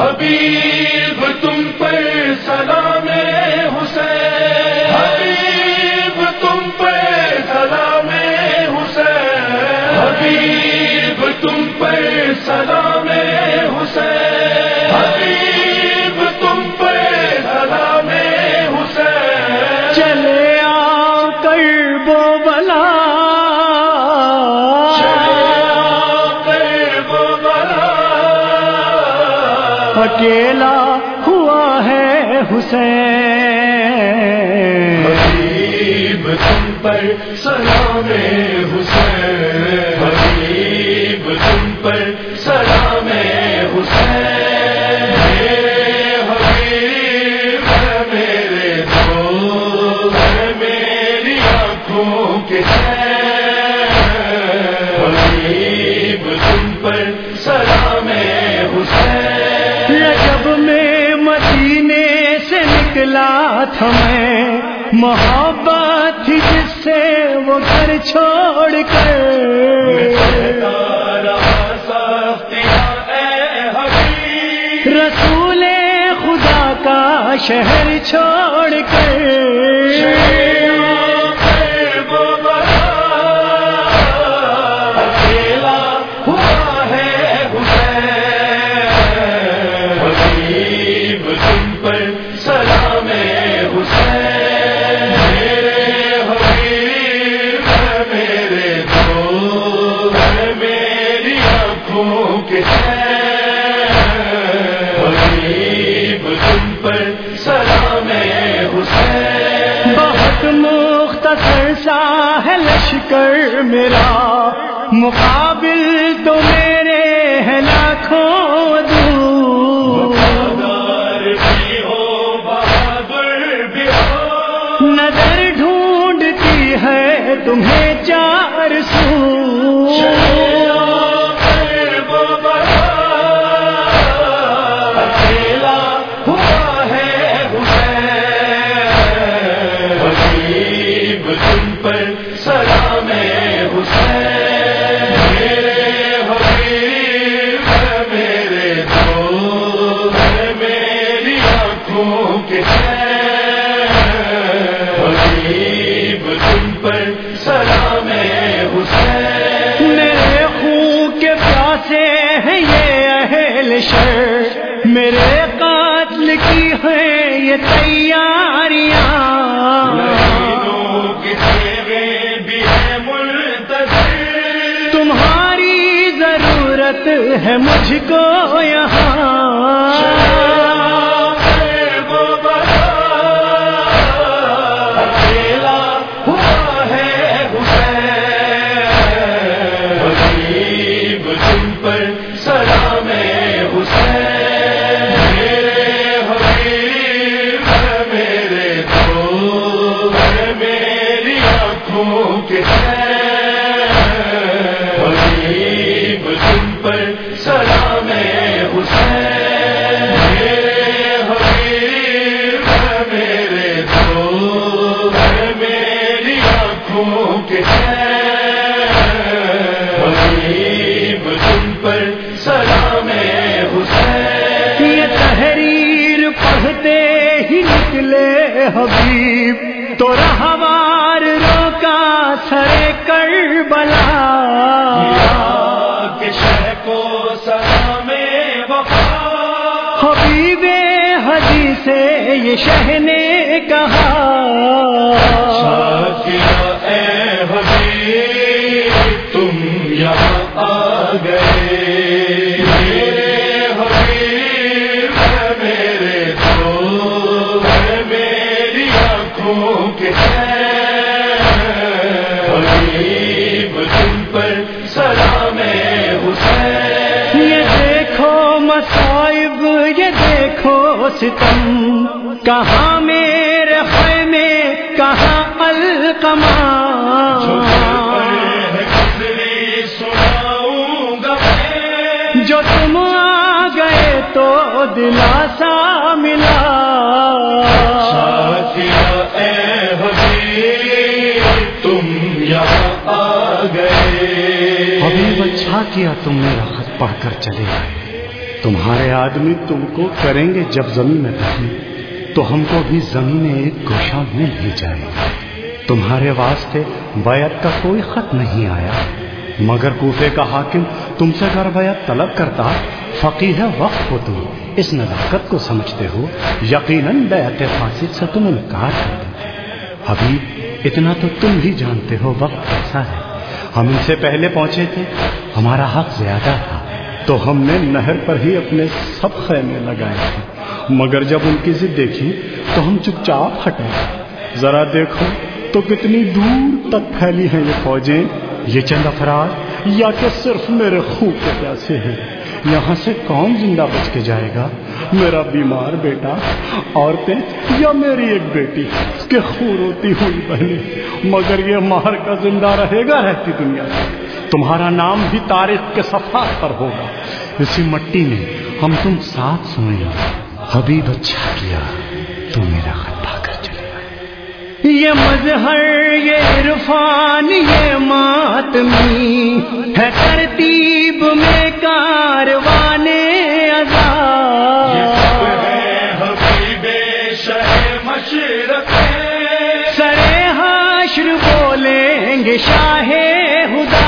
حبیب تم پر سلام اکیلا ہوا ہے حسین۔ تم پر سلام نکلا تھا میں محبت تھی جس سے وہ گھر چھوڑ کر رسول خدا کا شہر چھوڑ کر تم پر سلام حسین۔ بہت مختصر سا ہے لشکر میرا۔ مقابل تو میرے ہے لاکھوں نظر ڈھونڈتی ہے تمہیں چار سو۔ قاتل کی ہیں یہ تیاریاں۔ ہے تمہاری ضرورت ہے مجھ کو یہاں۔ تم پر سلام حسین۔ یہ تحریر پڑھتے ہی نکلے حبیب۔ تو رہوار روکا سرے کر بلا کے شہ کو سلام وفا۔ حبیب حدی سے یہ شہ نے کہا مصائب یہ دیکھو ستم۔ کہاں میرے خیمے کہاں میں جو تم آ گئے تو دلاسا ملا۔ ساتھیا اے حبیب تم یہاں آ گئے۔ حبیب اچھا کیا تم میرا خط پڑھ کر چلے آئے۔ تمہارے آدمی تم کو کریں گے جب زمین میں دفن تو ہم کو بھی زمین ایک گوشہ مل ہی جائے۔ گا تمہارے واسطے بیعت کا کوئی خط نہیں آیا۔ مگر کوفے کا حاکم تم سے اگر بیعت طلب کرتا فقی ہے وقت ہو تم اس نزاکت کو سمجھتے ہو، یقیناً بیعت فاسد سے تم انکار کرتے ابھی اتنا تو تم بھی جانتے ہو وقت کیسا ہے۔ ہم ان سے پہلے پہنچے تھے، ہمارا حق زیادہ تھا۔ تو ہم نے نہر پر ہی اپنے سب خیمے لگائے تھے۔ مگر جب ان کی ضد دیکھی تو ہم چپ چاپ ہٹے۔ ذرا دیکھو تو کتنی دور تک پھیلی ہیں یہ فوجیں۔ یہ چند افراد، یا کہ صرف میرے خوب کے پیاسے ہیں۔ یہاں سے کون زندہ بچ کے جائے گا؟ میرا بیمار بیٹا، عورتیں، یا میری ایک بیٹی اس کے خور ہوتی ہوئی بہنیں مگر یہ مہر کا زندہ رہے گا رہتی دنیا میں تمہارا نام بھی تاریخ کے صفحات پر ہوگا۔ اسی مٹی میں ہم تم ساتھ سوئیں حبیب اچھا کیا۔ تو میرا خط پا کر چلے۔ یہ مظہر یہ عرفان یہ ماتمی ہے ترتیب میں کاروان سرے حاشر بولیں گے شاہ خدا